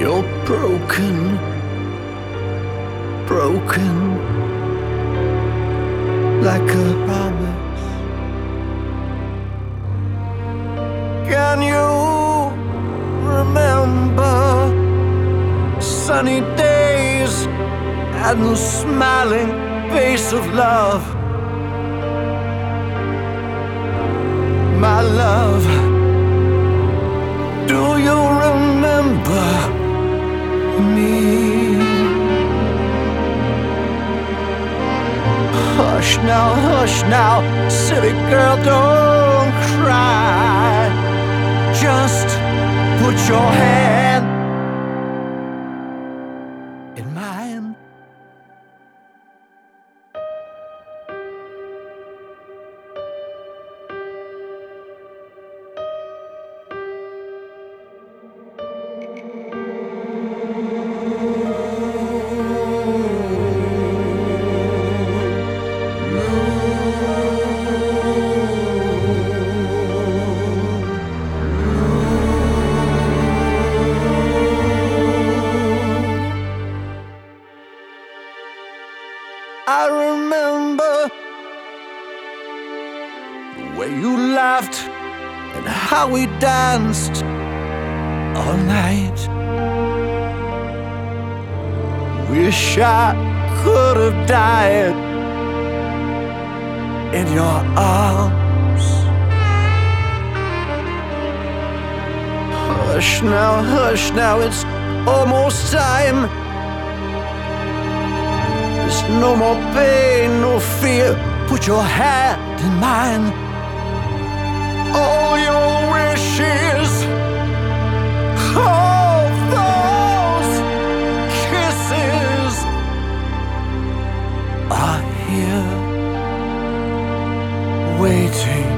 You're broken, broken, like a promise. Can you remember sunny days and the smiling face of love? My love, now, hush now, silly girl, don't cry. Just put your hand in mine. I remember the way you laughed and how we danced all night. Wish I could have died in your arms. Hush now, hush now, it's almost time tears, no more pain, no fear. Put your hand in mine. All your wishes, all those kisses are here waiting.